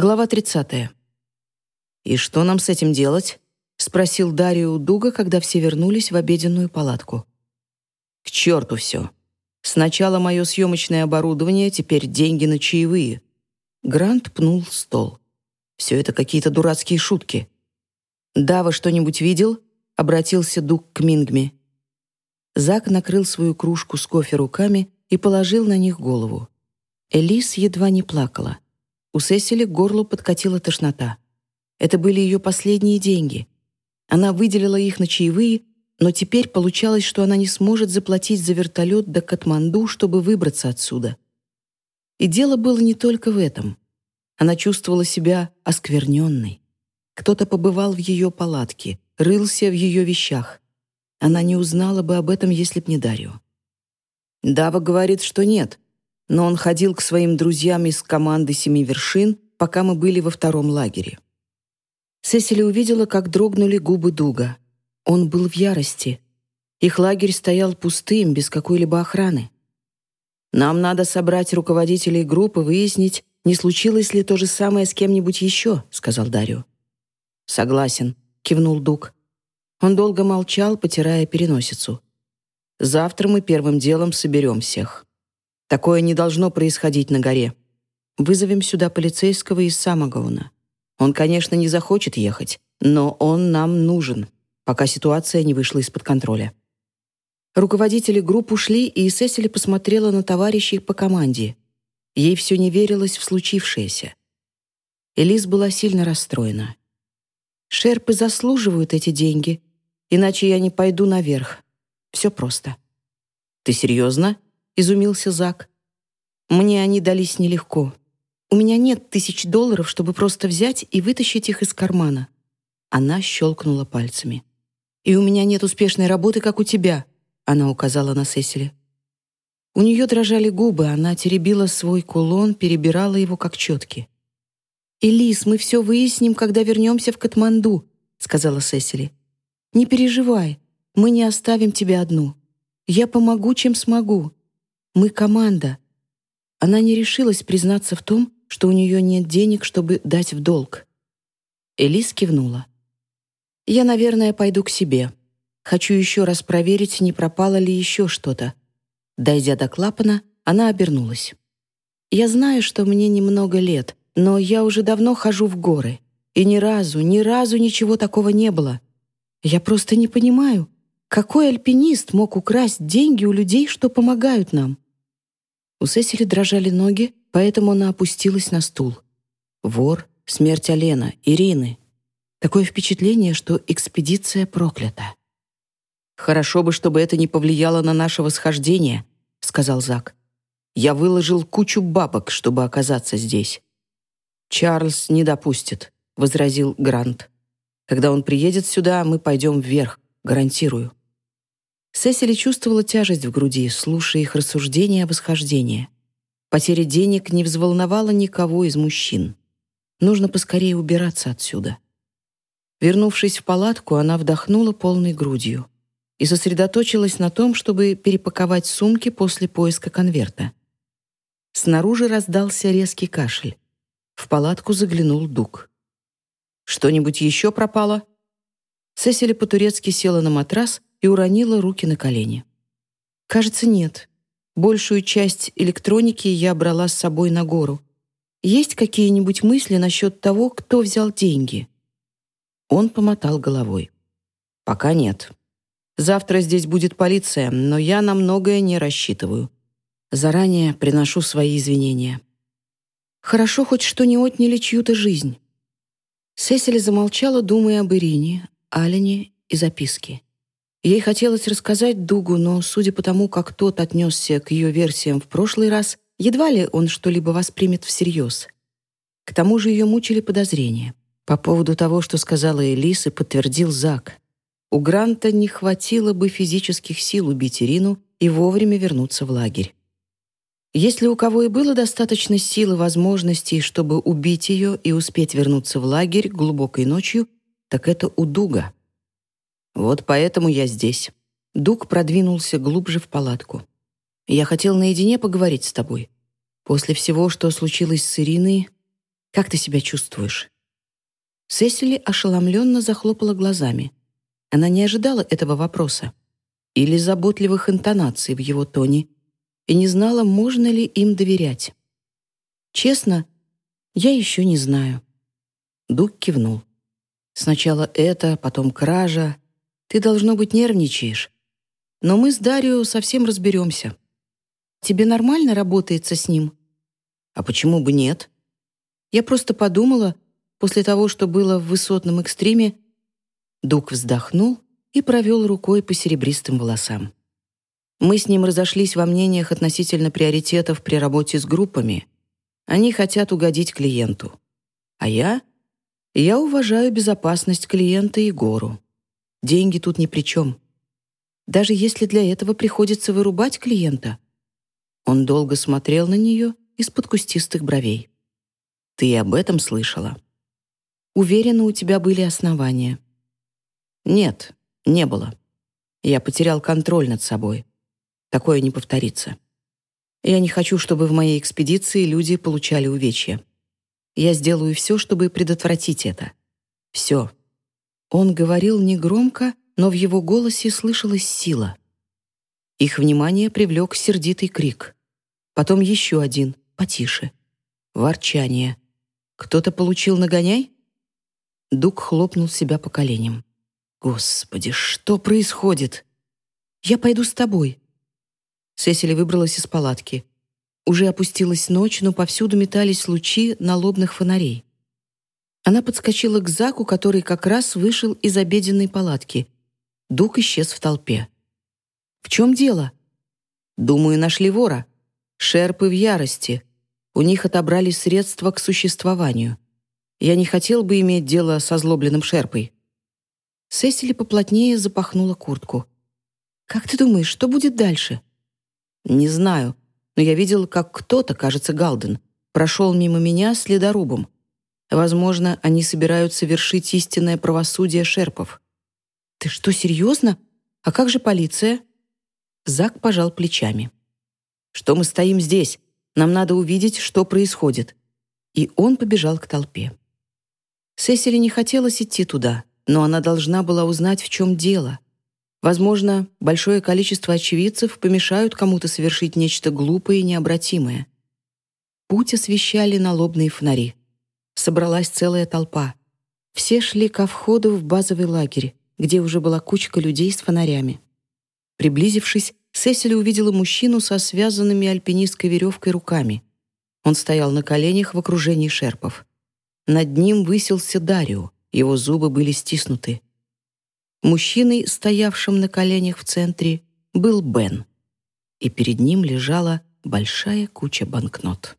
Глава 30. «И что нам с этим делать?» — спросил Дарио у Дуга, когда все вернулись в обеденную палатку. «К черту все. Сначала мое съемочное оборудование, теперь деньги на чаевые». Грант пнул стол. «Все это какие-то дурацкие шутки». «Дава что-нибудь видел?» — обратился Дуг к Мингме. Зак накрыл свою кружку с кофе руками и положил на них голову. Элис едва не плакала. У Сесили к горлу подкатила тошнота. Это были ее последние деньги. Она выделила их на чаевые, но теперь получалось, что она не сможет заплатить за вертолет до Катманду, чтобы выбраться отсюда. И дело было не только в этом. Она чувствовала себя оскверненной. Кто-то побывал в ее палатке, рылся в ее вещах. Она не узнала бы об этом, если б не Дарио. Дава говорит, что нет, но он ходил к своим друзьям из команды «Семи вершин», пока мы были во втором лагере. Сесили увидела, как дрогнули губы Дуга. Он был в ярости. Их лагерь стоял пустым, без какой-либо охраны. «Нам надо собрать руководителей группы, выяснить, не случилось ли то же самое с кем-нибудь еще», — сказал Дарио. «Согласен», — кивнул Дуг. Он долго молчал, потирая переносицу. «Завтра мы первым делом соберем всех». Такое не должно происходить на горе. Вызовем сюда полицейского из Самогауна. Он, конечно, не захочет ехать, но он нам нужен, пока ситуация не вышла из-под контроля. Руководители групп ушли, и Сесили посмотрела на товарищей по команде. Ей все не верилось в случившееся. Элис была сильно расстроена. «Шерпы заслуживают эти деньги, иначе я не пойду наверх. Все просто». «Ты серьезно?» Изумился Зак. Мне они дались нелегко. У меня нет тысяч долларов, чтобы просто взять и вытащить их из кармана. Она щелкнула пальцами. И у меня нет успешной работы, как у тебя, она указала на Сесили. У нее дрожали губы, она теребила свой кулон, перебирала его как четки. «Элис, мы все выясним, когда вернемся в Катманду», — сказала Сесили. «Не переживай, мы не оставим тебя одну. Я помогу, чем смогу. Мы команда. Она не решилась признаться в том, что у нее нет денег, чтобы дать в долг. Элис кивнула. «Я, наверное, пойду к себе. Хочу еще раз проверить, не пропало ли еще что-то». Дойдя до клапана, она обернулась. «Я знаю, что мне немного лет, но я уже давно хожу в горы, и ни разу, ни разу ничего такого не было. Я просто не понимаю, какой альпинист мог украсть деньги у людей, что помогают нам? У Сесили дрожали ноги, поэтому она опустилась на стул. Вор, смерть Алена, Ирины. Такое впечатление, что экспедиция проклята. «Хорошо бы, чтобы это не повлияло на наше восхождение», — сказал Зак. «Я выложил кучу бабок, чтобы оказаться здесь». «Чарльз не допустит», — возразил Грант. «Когда он приедет сюда, мы пойдем вверх, гарантирую». Сесили чувствовала тяжесть в груди, слушая их рассуждения о восхождении. Потеря денег не взволновала никого из мужчин. Нужно поскорее убираться отсюда. Вернувшись в палатку, она вдохнула полной грудью и сосредоточилась на том, чтобы перепаковать сумки после поиска конверта. Снаружи раздался резкий кашель. В палатку заглянул Дуг. «Что-нибудь еще пропало?» Сесили по-турецки села на матрас и уронила руки на колени. «Кажется, нет. Большую часть электроники я брала с собой на гору. Есть какие-нибудь мысли насчет того, кто взял деньги?» Он помотал головой. «Пока нет. Завтра здесь будет полиция, но я на многое не рассчитываю. Заранее приношу свои извинения». «Хорошо хоть что не отняли чью-то жизнь». Сесили замолчала, думая об Ирине, Алене и записке. Ей хотелось рассказать Дугу, но, судя по тому, как тот отнесся к ее версиям в прошлый раз, едва ли он что-либо воспримет всерьез. К тому же ее мучили подозрения. По поводу того, что сказала Элис и подтвердил Зак. У Гранта не хватило бы физических сил убить Ирину и вовремя вернуться в лагерь. Если у кого и было достаточно сил и возможностей, чтобы убить ее и успеть вернуться в лагерь глубокой ночью, так это у Дуга. Вот поэтому я здесь. Дуг продвинулся глубже в палатку. Я хотел наедине поговорить с тобой. После всего, что случилось с Ириной, Как ты себя чувствуешь?» Сесили ошеломленно захлопала глазами. Она не ожидала этого вопроса или заботливых интонаций в его тоне и не знала, можно ли им доверять. «Честно, я еще не знаю». Дуг кивнул. «Сначала это, потом кража. Ты, должно быть, нервничаешь. Но мы с Дарио совсем разберемся. Тебе нормально работается с ним?» «А почему бы нет?» «Я просто подумала, после того, что было в высотном экстриме...» Дуг вздохнул и провел рукой по серебристым волосам. Мы с ним разошлись во мнениях относительно приоритетов при работе с группами. Они хотят угодить клиенту. А я? Я уважаю безопасность клиента и гору. Деньги тут ни при чем. Даже если для этого приходится вырубать клиента. Он долго смотрел на нее из-под кустистых бровей. Ты об этом слышала? Уверена, у тебя были основания. Нет, не было. Я потерял контроль над собой. Такое не повторится. Я не хочу, чтобы в моей экспедиции люди получали увечья. Я сделаю все, чтобы предотвратить это. Все. Он говорил негромко, но в его голосе слышалась сила. Их внимание привлек сердитый крик. Потом еще один, потише. Ворчание. «Кто-то получил нагоняй?» Дуг хлопнул себя по коленям. Господи, что происходит? Я пойду с тобой. Сесили выбралась из палатки. Уже опустилась ночь, но повсюду метались лучи налобных фонарей. Она подскочила к Заку, который как раз вышел из обеденной палатки. Дух исчез в толпе. «В чем дело?» «Думаю, нашли вора. Шерпы в ярости. У них отобрали средства к существованию. Я не хотел бы иметь дело со злобленным шерпой». Сесили поплотнее запахнула куртку. «Как ты думаешь, что будет дальше?» «Не знаю, но я видел, как кто-то, кажется, Галден, прошел мимо меня следорубом. Возможно, они собираются вершить истинное правосудие шерпов». «Ты что, серьезно? А как же полиция?» Зак пожал плечами. «Что мы стоим здесь? Нам надо увидеть, что происходит». И он побежал к толпе. Сесили не хотелось идти туда но она должна была узнать, в чем дело. Возможно, большое количество очевидцев помешают кому-то совершить нечто глупое и необратимое. Путь освещали налобные фонари. Собралась целая толпа. Все шли ко входу в базовый лагерь, где уже была кучка людей с фонарями. Приблизившись, Сесили увидела мужчину со связанными альпинистской веревкой руками. Он стоял на коленях в окружении шерпов. Над ним высился Дарио. Его зубы были стиснуты. Мужчиной, стоявшим на коленях в центре, был Бен, и перед ним лежала большая куча банкнот.